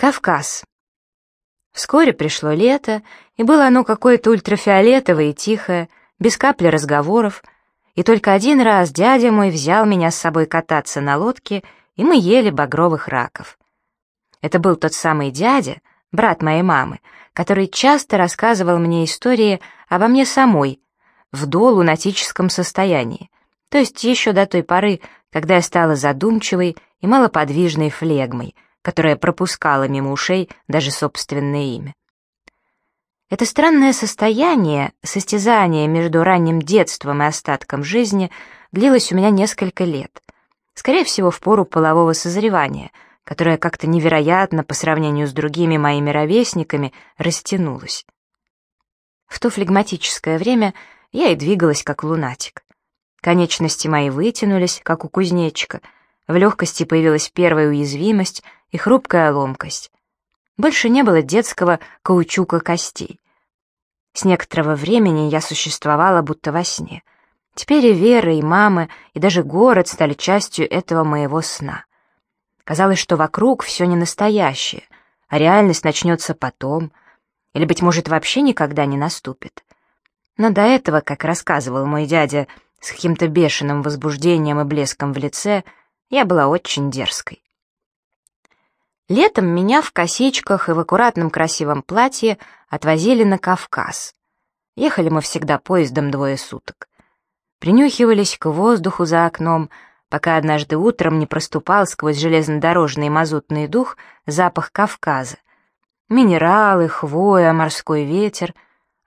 Кавказ. Вскоре пришло лето, и было оно какое-то ультрафиолетовое и тихое, без капли разговоров, и только один раз дядя мой взял меня с собой кататься на лодке, и мы ели багровых раков. Это был тот самый дядя, брат моей мамы, который часто рассказывал мне истории обо мне самой, в долунатическом состоянии, то есть еще до той поры, когда я стала задумчивой и малоподвижной флегмой, которая пропускала мимо ушей даже собственное имя. Это странное состояние, состязание между ранним детством и остатком жизни, длилось у меня несколько лет. Скорее всего, в пору полового созревания, которое как-то невероятно по сравнению с другими моими ровесниками растянулось. В то флегматическое время я и двигалась как лунатик. Конечности мои вытянулись, как у кузнечика, в легкости появилась первая уязвимость и хрупкая ломкость. Больше не было детского каучука костей. С некоторого времени я существовала будто во сне. Теперь и Вера, и мама, и даже город стали частью этого моего сна. Казалось, что вокруг все не настоящее, а реальность начнется потом, или, быть может, вообще никогда не наступит. Но до этого, как рассказывал мой дядя, с каким-то бешеным возбуждением и блеском в лице, я была очень дерзкой. Летом меня в косичках и в аккуратном красивом платье отвозили на Кавказ. Ехали мы всегда поездом двое суток. Принюхивались к воздуху за окном, пока однажды утром не проступал сквозь железнодорожный мазутный дух запах Кавказа. Минералы, хвоя, морской ветер,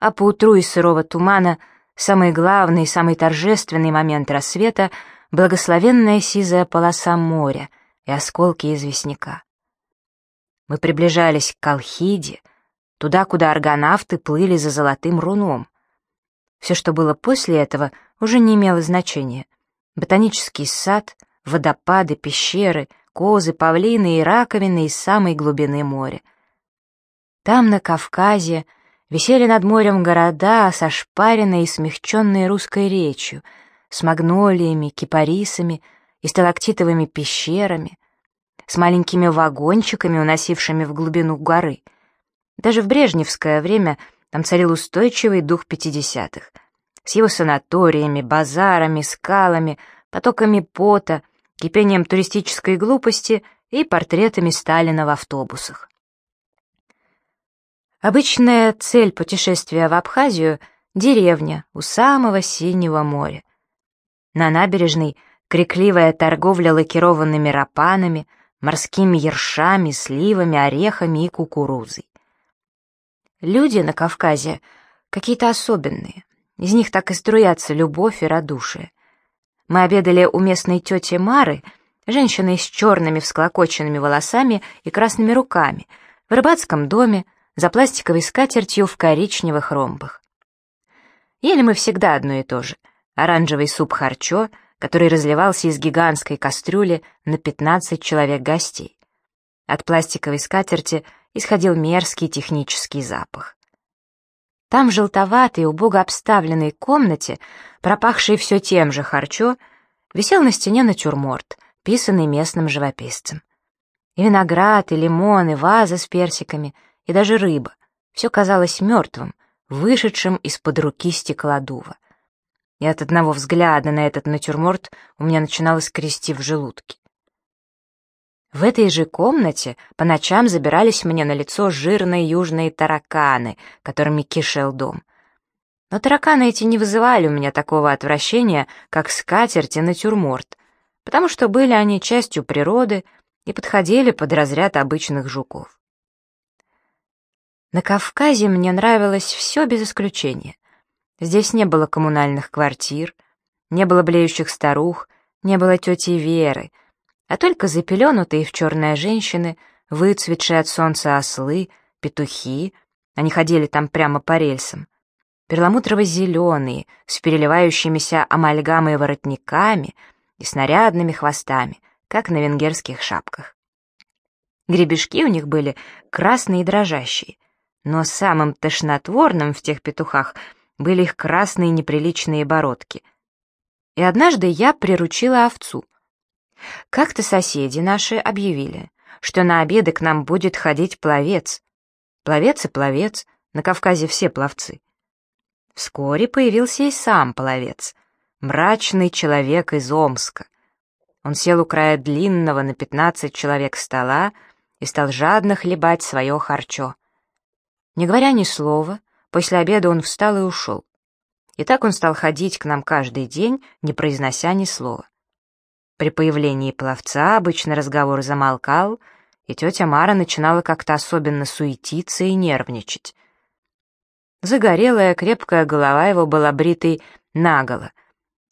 а поутру из сырого тумана самый главный самый торжественный момент рассвета — благословенная сизая полоса моря и осколки известняка. Мы приближались к Колхиде, туда, куда аргонавты плыли за золотым руном. Все, что было после этого, уже не имело значения. Ботанический сад, водопады, пещеры, козы, павлины и раковины из самой глубины моря. Там, на Кавказе, висели над морем города со шпаренной и смягченной русской речью, с магнолиями, кипарисами и сталактитовыми пещерами, с маленькими вагончиками, уносившими в глубину горы. Даже в брежневское время там царил устойчивый дух пятидесятых, с его санаториями, базарами, скалами, потоками пота, кипением туристической глупости и портретами Сталина в автобусах. Обычная цель путешествия в Абхазию — деревня у самого Синего моря. На набережной крикливая торговля лакированными рапанами — морскими ершами, сливами, орехами и кукурузой. Люди на Кавказе какие-то особенные. Из них так и струятся любовь и радушие. Мы обедали у местной тети Мары, женщины с черными всклокоченными волосами и красными руками, в рыбацком доме, за пластиковой скатертью в коричневых ромбах. Ели мы всегда одно и то же. Оранжевый суп харчо — который разливался из гигантской кастрюли на 15 человек гостей. От пластиковой скатерти исходил мерзкий технический запах. Там, в желтоватой, убого обставленной комнате, пропахшей все тем же харчо, висел на стене натюрморт, писанный местным живописцем. И виноград, и лимон, и ваза с персиками, и даже рыба. Все казалось мертвым, вышедшим из-под руки стеклодува и от одного взгляда на этот натюрморт у меня начинало скрести в желудке. В этой же комнате по ночам забирались мне на лицо жирные южные тараканы, которыми кишел дом. Но тараканы эти не вызывали у меня такого отвращения, как скатерть и натюрморт, потому что были они частью природы и подходили под разряд обычных жуков. На Кавказе мне нравилось все без исключения. Здесь не было коммунальных квартир, не было блеющих старух, не было тети Веры, а только запеленутые в черные женщины, выцветшие от солнца ослы, петухи, они ходили там прямо по рельсам, перламутрово-зеленые, с переливающимися амальгамой воротниками и снарядными хвостами, как на венгерских шапках. Гребешки у них были красные и дрожащие, но самым тошнотворным в тех петухах — были их красные неприличные бородки. И однажды я приручила овцу. Как-то соседи наши объявили, что на обеды к нам будет ходить пловец. Пловец и пловец, на Кавказе все пловцы. Вскоре появился и сам пловец, мрачный человек из Омска. Он сел у края длинного на пятнадцать человек стола и стал жадно хлебать свое харчо. Не говоря ни слова, после обеда он встал и ушел. И так он стал ходить к нам каждый день, не произнося ни слова. При появлении пловца обычно разговор замолкал, и тетя Мара начинала как-то особенно суетиться и нервничать. Загорелая, крепкая голова его была бритой наголо,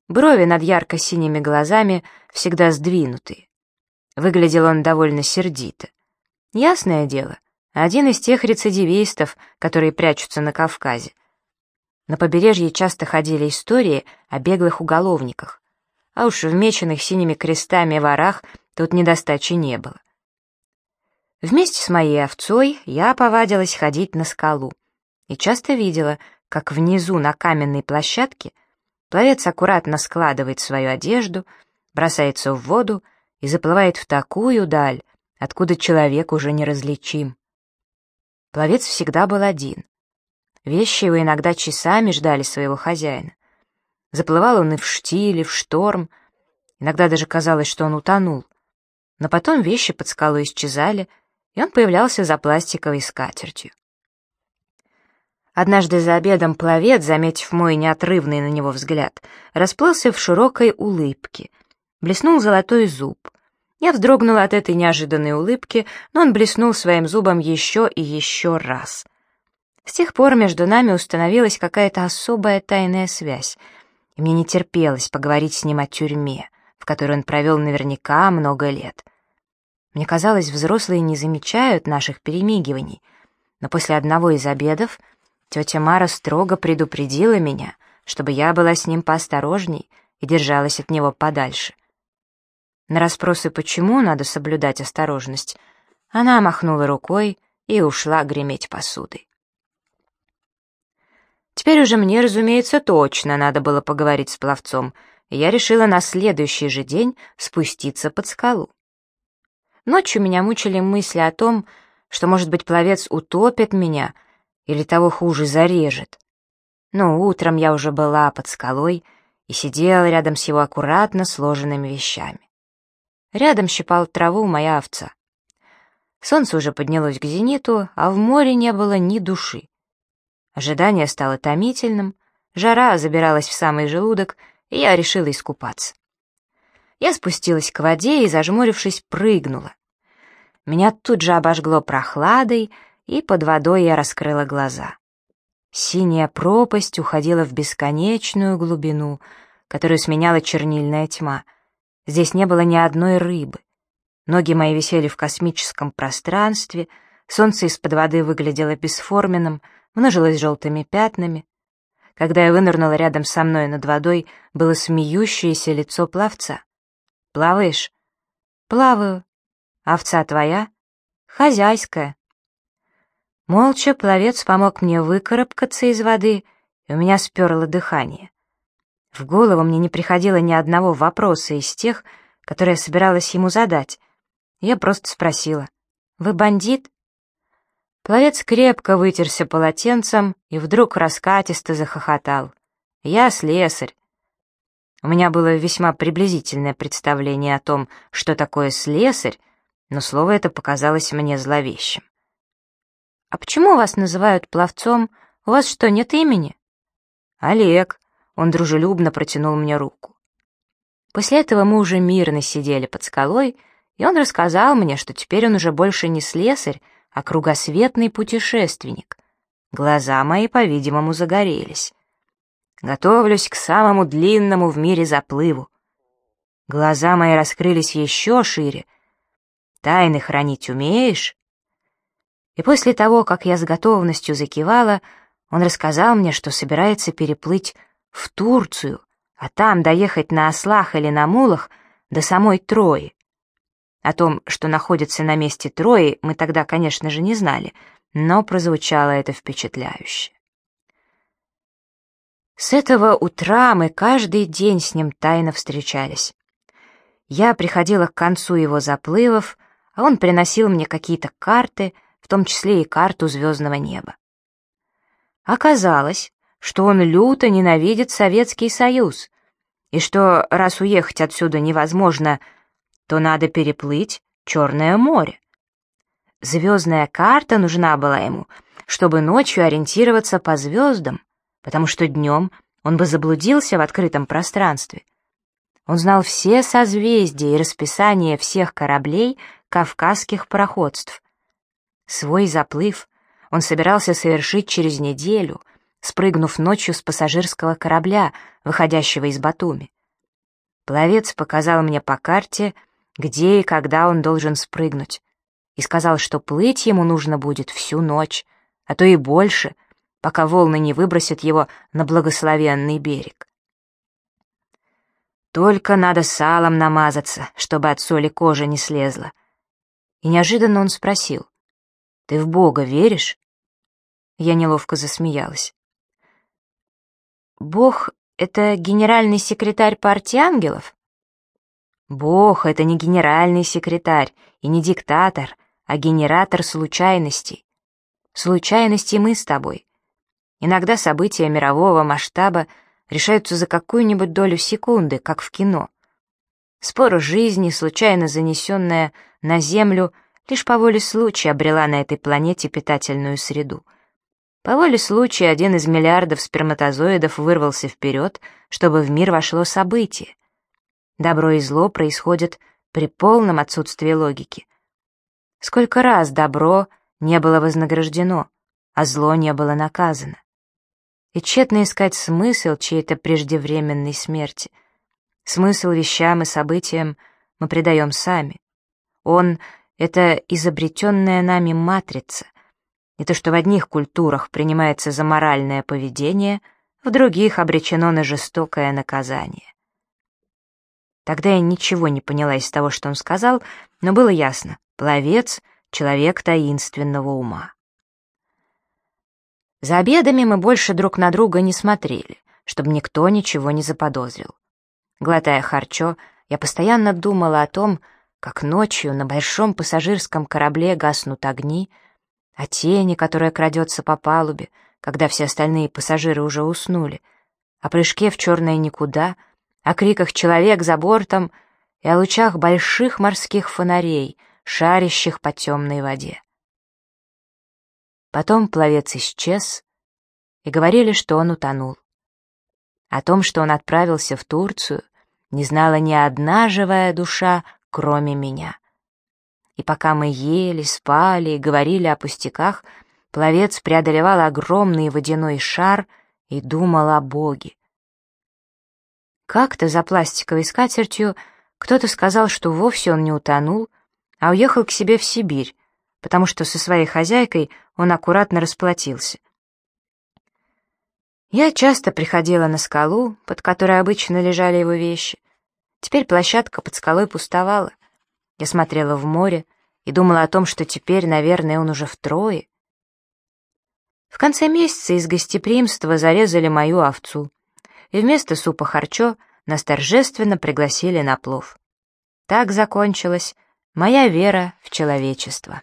брови над ярко-синими глазами всегда сдвинутые. Выглядел он довольно сердито. Ясное дело, один из тех рецидивистов, которые прячутся на Кавказе. На побережье часто ходили истории о беглых уголовниках, а уж в меченных синими крестами ворах тут недостачи не было. Вместе с моей овцой я повадилась ходить на скалу и часто видела, как внизу на каменной площадке пловец аккуратно складывает свою одежду, бросается в воду и заплывает в такую даль, откуда человек уже не различим. Пловец всегда был один. Вещи его иногда часами ждали своего хозяина. Заплывал он и в штиль, и в шторм. Иногда даже казалось, что он утонул. Но потом вещи под скалой исчезали, и он появлялся за пластиковой скатертью. Однажды за обедом пловец, заметив мой неотрывный на него взгляд, расплылся в широкой улыбке. Блеснул золотой зуб. Я вздрогнула от этой неожиданной улыбки, но он блеснул своим зубом еще и еще раз. С тех пор между нами установилась какая-то особая тайная связь, и мне не терпелось поговорить с ним о тюрьме, в которой он провел наверняка много лет. Мне казалось, взрослые не замечают наших перемигиваний, но после одного из обедов — Тетя Мара строго предупредила меня, чтобы я была с ним поосторожней и держалась от него подальше. На расспросы, почему надо соблюдать осторожность, она махнула рукой и ушла греметь посудой. Теперь уже мне, разумеется, точно надо было поговорить с пловцом, и я решила на следующий же день спуститься под скалу. Ночью меня мучили мысли о том, что, может быть, пловец утопит меня — или того хуже, зарежет. Но утром я уже была под скалой и сидела рядом с его аккуратно сложенными вещами. Рядом щипал траву моя овца. Солнце уже поднялось к зениту, а в море не было ни души. Ожидание стало томительным, жара забиралась в самый желудок, и я решила искупаться. Я спустилась к воде и, зажмурившись, прыгнула. Меня тут же обожгло прохладой, и под водой я раскрыла глаза. Синяя пропасть уходила в бесконечную глубину, которую сменяла чернильная тьма. Здесь не было ни одной рыбы. Ноги мои висели в космическом пространстве, солнце из-под воды выглядело бесформенным, множилось желтыми пятнами. Когда я вынырнула рядом со мной над водой, было смеющееся лицо пловца. «Плаваешь?» «Плаваю. Овца твоя?» «Хозяйская». Молча пловец помог мне выкарабкаться из воды, и у меня сперло дыхание. В голову мне не приходило ни одного вопроса из тех, которые я собиралась ему задать. Я просто спросила, «Вы бандит?» Пловец крепко вытерся полотенцем и вдруг раскатисто захохотал. «Я слесарь». У меня было весьма приблизительное представление о том, что такое слесарь, но слово это показалось мне зловещим. «А почему вас называют пловцом? У вас что, нет имени?» «Олег», — он дружелюбно протянул мне руку. После этого мы уже мирно сидели под скалой, и он рассказал мне, что теперь он уже больше не слесарь, а кругосветный путешественник. Глаза мои, по-видимому, загорелись. Готовлюсь к самому длинному в мире заплыву. Глаза мои раскрылись еще шире. «Тайны хранить умеешь?» И после того, как я с готовностью закивала, он рассказал мне, что собирается переплыть в Турцию, а там доехать на ослах или на мулах до самой Трои. О том, что находится на месте Трои, мы тогда, конечно же, не знали, но прозвучало это впечатляюще. С этого утра мы каждый день с ним тайно встречались. Я приходила к концу его заплывов, а он приносил мне какие-то карты, в том числе и карту звездного неба. Оказалось, что он люто ненавидит Советский Союз, и что раз уехать отсюда невозможно, то надо переплыть Черное море. Звездная карта нужна была ему, чтобы ночью ориентироваться по звездам, потому что днем он бы заблудился в открытом пространстве. Он знал все созвездия и расписание всех кораблей кавказских пароходств. Свой заплыв он собирался совершить через неделю, спрыгнув ночью с пассажирского корабля, выходящего из Батуми. Пловец показал мне по карте, где и когда он должен спрыгнуть, и сказал, что плыть ему нужно будет всю ночь, а то и больше, пока волны не выбросят его на благословенный берег. Только надо салом намазаться, чтобы от соли кожа не слезла. И неожиданно он спросил, «Ты в Бога веришь?» Я неловко засмеялась. «Бог — это генеральный секретарь партии ангелов?» «Бог — это не генеральный секретарь и не диктатор, а генератор случайностей. Случайности мы с тобой. Иногда события мирового масштаба решаются за какую-нибудь долю секунды, как в кино. Спора жизни, случайно занесенная на Землю, лишь по воле случая обрела на этой планете питательную среду. По воле случая один из миллиардов сперматозоидов вырвался вперед, чтобы в мир вошло событие. Добро и зло происходят при полном отсутствии логики. Сколько раз добро не было вознаграждено, а зло не было наказано и тщетно искать смысл чьей-то преждевременной смерти. Смысл вещам и событиям мы придаем сами. Он — это изобретенная нами матрица, и то, что в одних культурах принимается за моральное поведение, в других обречено на жестокое наказание. Тогда я ничего не поняла из того, что он сказал, но было ясно — пловец — человек таинственного ума. За обедами мы больше друг на друга не смотрели, чтобы никто ничего не заподозрил. Глотая харчо, я постоянно думала о том, как ночью на большом пассажирском корабле гаснут огни, о тени, которая крадется по палубе, когда все остальные пассажиры уже уснули, о прыжке в черное никуда, о криках «человек за бортом» и о лучах больших морских фонарей, шарящих по темной воде. Потом пловец исчез, и говорили, что он утонул. О том, что он отправился в Турцию, не знала ни одна живая душа, кроме меня. И пока мы ели, спали и говорили о пустяках, пловец преодолевал огромный водяной шар и думал о Боге. Как-то за пластиковой скатертью кто-то сказал, что вовсе он не утонул, а уехал к себе в Сибирь, потому что со своей хозяйкой он аккуратно расплатился. Я часто приходила на скалу, под которой обычно лежали его вещи. Теперь площадка под скалой пустовала. Я смотрела в море и думала о том, что теперь, наверное, он уже втрое. В конце месяца из гостеприимства зарезали мою овцу, и вместо супа харчо нас торжественно пригласили на плов. Так закончилась моя вера в человечество.